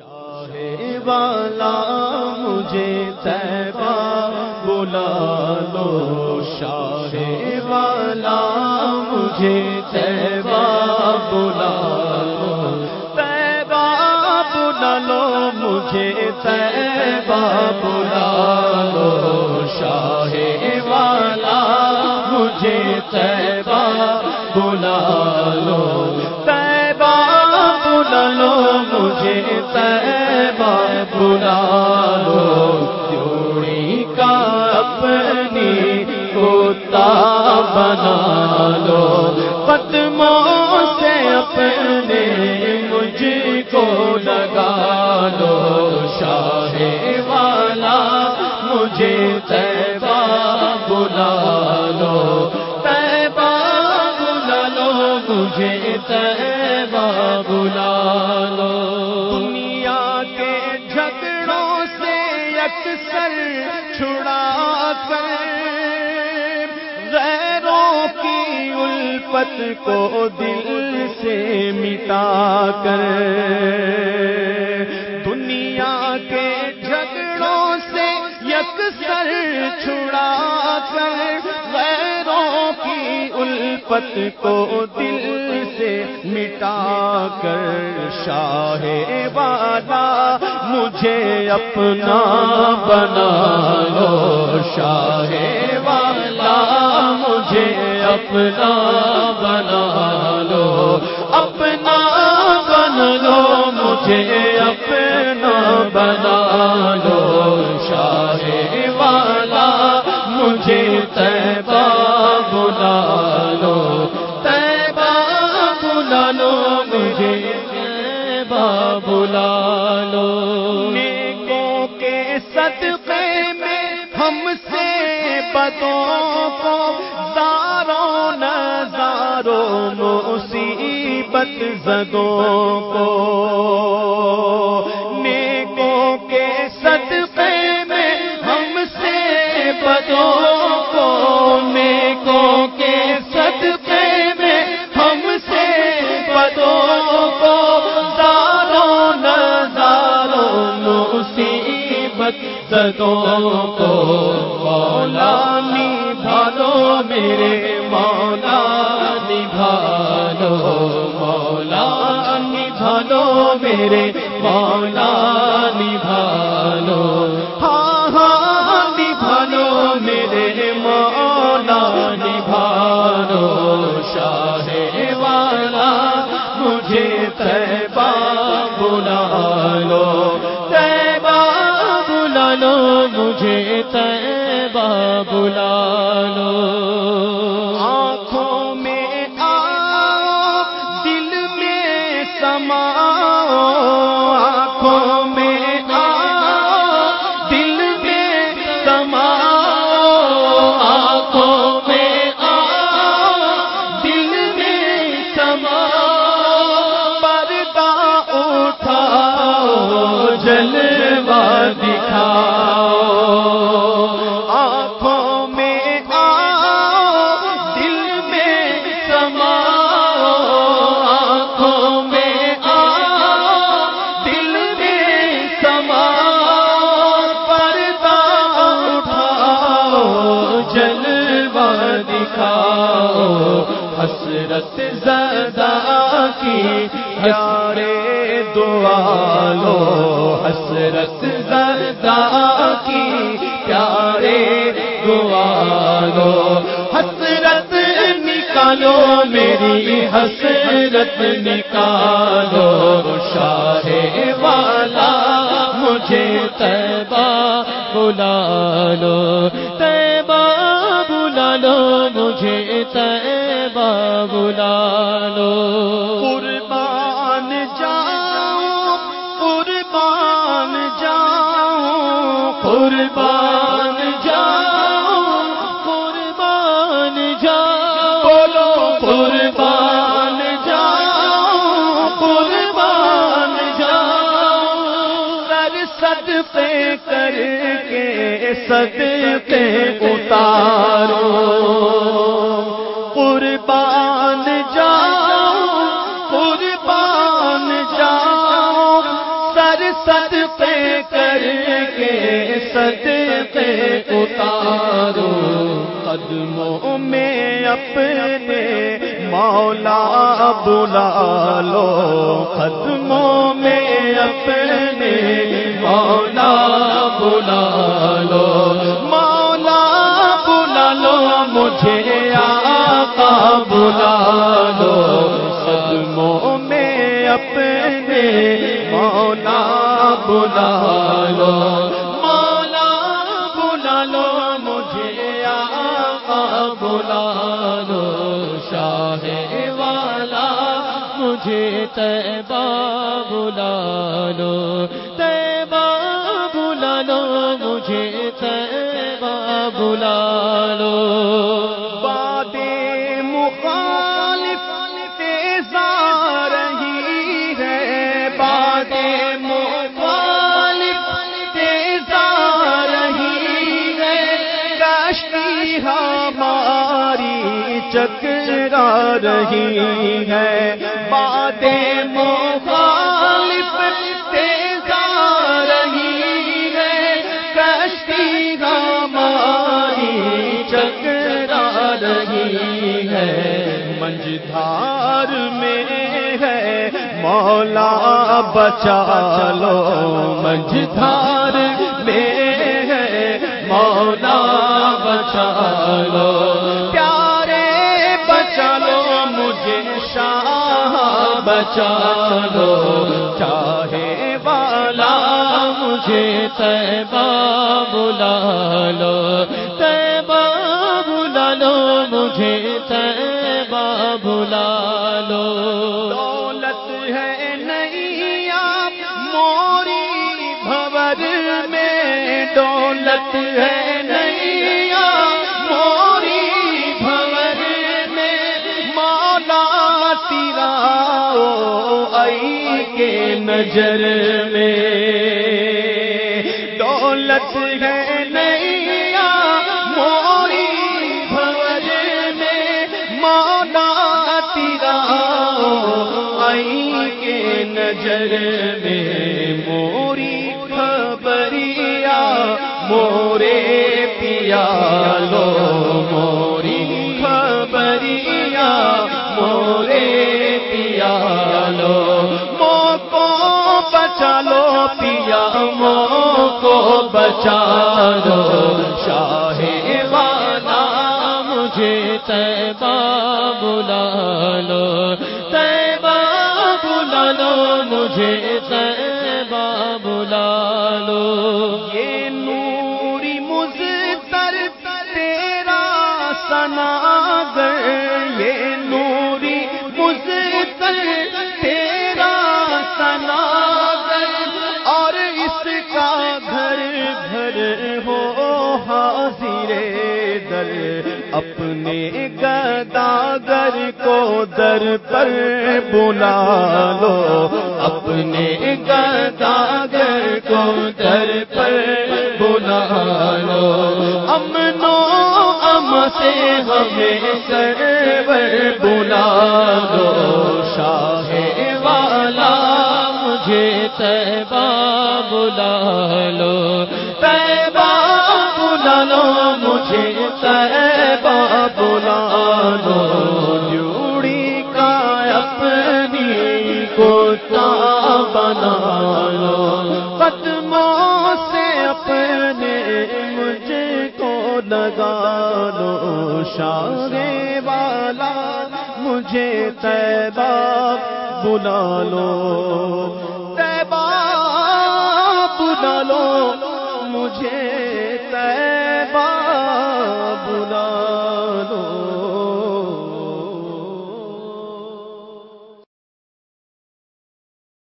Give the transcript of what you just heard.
شاہ والا مجھے تیبا بلا لو، شاہ والا مجھے تیبا بلا لو تیبا بلا لو، مجھے تیبا بلا لو، شاہ والا مجھے تیبا کوتا بنا لو۔ قدموں سے اپنے مجھ کو لگا لو۔ شاہ والا، مجھے تیبا بلا لو۔ تیبا بلا لو، مجھے تیبا بلا الفت کو دل سے مٹا کر دنیا کے جھگڑوں سے یکسر چھڑا کر غیروں کی الفت کو دل سے مٹا کر شاہ والا مجھے اپنا بنا لو شاہ والا اپنا بنا لو، اپنا بن لو، مجھے اپنا بنا لو شاہ والا، مجھے تیبا بلا لو تیبا بلا لو، مجھے تیبا بلا لو۔ نیکوں کے صدقے میں ہم سے بدوں کو زاروں، نظاروں، مصیبت زدوں کو۔ نیکوں کے صدقے میں ہم سے بدوں کو۔ نیکوں کے صدقے میں ہم سے بدوں کو۔ زاروں، نظاروں، مصیبت زدوں میرے مولا نبھالو ہاں ہاں نبھالو میرے مولا نبھالو شاہ والا، مجھے تیبا بلا لو تیبا بلا لو مجھے تیبا بلا میں جلوہ دکھاؤ، حسرت زدہ کی پیارے دعا لو۔ حسرت زدہ کی پیارے دعا لو۔ حسرت نکالو میری، حسرت نکالو۔ شاہ والا مجھے تیبا بلا لو۔ قربان جاؤ قربان جاؤ۔ بولو قربان جاؤ قربان جاؤ۔ سر صدقے کر کے صدقے اتارو۔ قربان جاؤ قربان جاؤ۔ سر صدقے کر کے صدقے اتارو قدموں میں اپنے مولا بلا لو قدموں میں اپنے مولا بلا لو مولا بلا لو مجھے شاہ والا مجھے تیبا بلا لو رہی ہے۔ بادیں مخالف تیزا رہی ہے۔ کشتی ہماری چکرا رہی ہے۔ منجھار میں ہے۔ مولا بچا لو منجھار میں ہے۔ مولا بچا لو بچا لو چاہے والا مجھے تیبہ بلا لو۔ کے نظر میں۔ دولت ہے نہیں موری بھور میں۔ مولا تیرا آئی کے نظر میں۔ موری خبریا مورے پیا لو موری خبریا مورے پیا لو بچا لو شاہ والا مجھے تیبا بلا لو تیبا بلا لو مجھے تیبا بلا لو یہ گھر ہو حاضر در، اپنے گداگر کو در پر بلا لو۔ اپنے گداگر کو در پر بلا لو۔ امن و ام سے ہمیں سرور بلا لو۔ شاہ مجھے تیبہ بلا لو۔ تیبہ بلا لو، مجھے تیبہ بلا لو۔ جوڑی کا اپنی کو بنا لو۔ قدموں سے اپنے مجھے کو لگا لو۔ شاہ والا، مجھے تیبہ بلا لو۔ مجھے